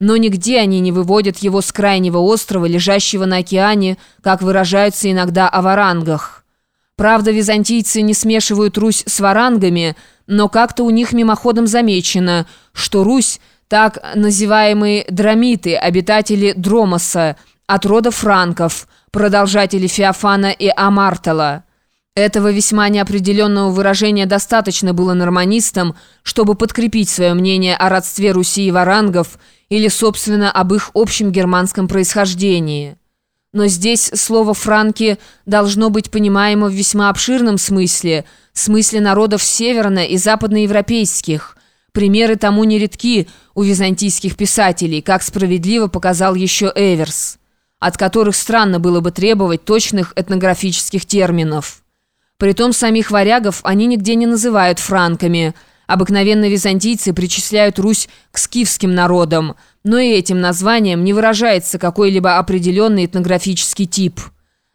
но нигде они не выводят его с крайнего острова, лежащего на океане, как выражаются иногда о варангах. Правда, византийцы не смешивают Русь с варангами, но как-то у них мимоходом замечено, что Русь, так называемые драмиты, обитатели Дромоса, от рода франков, продолжатели Феофана и Амартала. Этого весьма неопределенного выражения достаточно было норманистам, чтобы подкрепить свое мнение о родстве Руси и варангов или, собственно, об их общем германском происхождении. Но здесь слово «франки» должно быть понимаемо в весьма обширном смысле, смысле народов северно- и западноевропейских. Примеры тому нередки у византийских писателей, как справедливо показал еще Эверс, от которых странно было бы требовать точных этнографических терминов. Притом самих варягов они нигде не называют франками. Обыкновенно византийцы причисляют Русь к скифским народам, но и этим названием не выражается какой-либо определенный этнографический тип.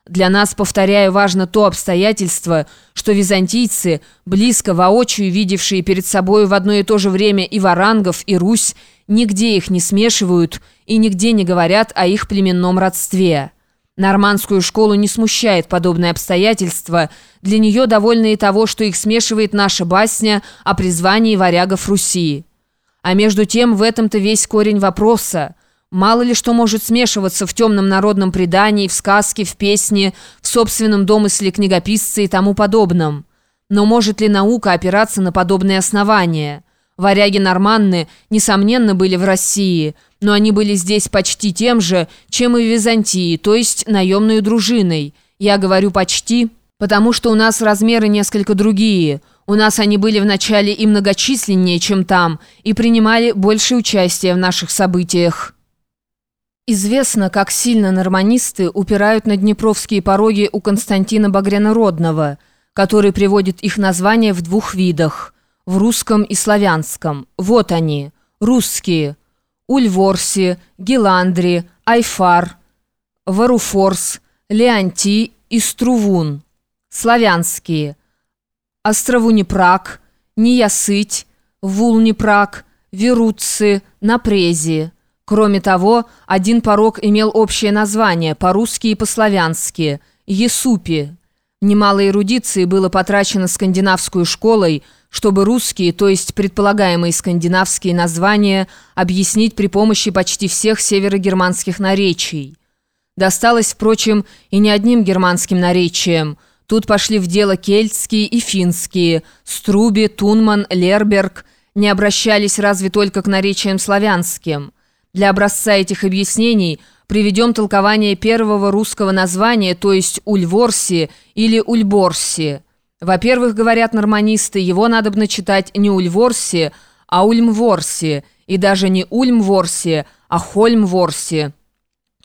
Для нас, повторяю, важно то обстоятельство, что византийцы, близко воочию видевшие перед собой в одно и то же время и варангов, и Русь, нигде их не смешивают и нигде не говорят о их племенном родстве. Нормандскую школу не смущает подобное обстоятельство. Для нее довольно и того, что их смешивает наша басня о призвании варягов Руси. А между тем в этом-то весь корень вопроса. Мало ли что может смешиваться в темном народном предании, в сказке, в песне, в собственном домысле книгописца и тому подобном. Но может ли наука опираться на подобные основания? Варяги-норманны, несомненно, были в России, но они были здесь почти тем же, чем и в Византии, то есть наемной дружиной. Я говорю «почти», потому что у нас размеры несколько другие. У нас они были вначале и многочисленнее, чем там, и принимали больше участия в наших событиях. Известно, как сильно норманисты упирают на днепровские пороги у Константина Багрянородного, который приводит их название в двух видах – в русском и славянском. Вот они, русские. Ульворси, Геландри, Айфар, Варуфорс, Леонти и Струвун. Славянские. Островунепрак, Неясыть, Вулнепрак, Веруццы, Напрези. Кроме того, один порог имел общее название по-русски и по-славянски – Есупи. Немало эрудиции было потрачено скандинавскую школой – чтобы русские, то есть предполагаемые скандинавские названия, объяснить при помощи почти всех северогерманских наречий. Досталось, впрочем, и не одним германским наречиям. Тут пошли в дело кельтские и финские, Струби, Тунман, Лерберг, не обращались разве только к наречиям славянским. Для образца этих объяснений приведем толкование первого русского названия, то есть Ульворси или Ульборси. Во-первых, говорят норманисты, его надо бы начитать не Ульворси, а Ульмворси, и даже не Ульмворси, а Хольмворси.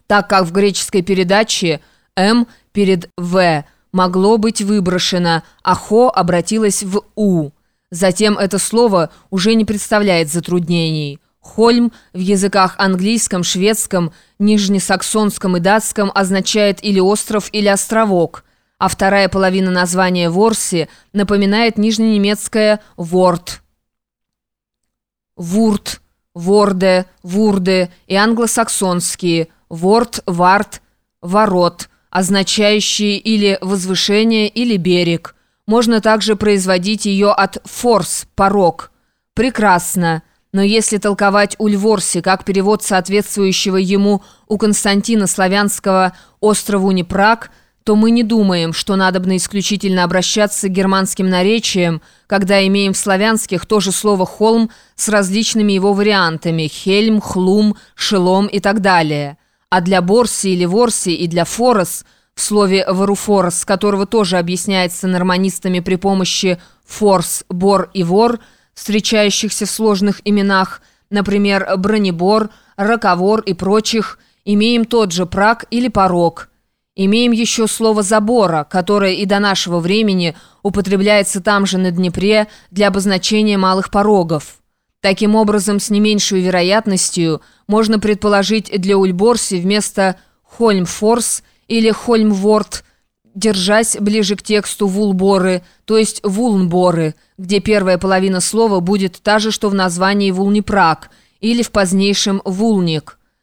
Так как в греческой передаче «М» перед «В» могло быть выброшено, а «Хо» обратилось в «У». Затем это слово уже не представляет затруднений. Хольм в языках английском, шведском, нижнесаксонском и датском означает или остров, или островок – а вторая половина названия Ворси напоминает нижненемецкое «ворт». Вурт, Ворде, Вурде и англосаксонские «ворт», «варт», «ворот», означающие или возвышение, или берег. Можно также производить ее от «форс», «порог». Прекрасно. Но если толковать Ульворси как перевод соответствующего ему у Константина Славянского «острову Непраг», то мы не думаем, что надобно исключительно обращаться к германским наречиям, когда имеем в славянских то же слово «холм» с различными его вариантами – «хельм», «хлум», «шелом» и так далее. А для «борси» или «ворси» и для «форос» в слове «варуфорос», которого тоже объясняется норманистами при помощи «форс», «бор» и «вор», встречающихся в сложных именах, например, «бронебор», «роковор» и прочих, имеем тот же «прак» или «порог». Имеем еще слово «забора», которое и до нашего времени употребляется там же на Днепре для обозначения малых порогов. Таким образом, с не меньшей вероятностью можно предположить для Ульборси вместо «Хольмфорс» или «Хольмворт», держась ближе к тексту «вулборы», то есть «вулнборы», где первая половина слова будет та же, что в названии «вулнепрак», или в позднейшем Вулник.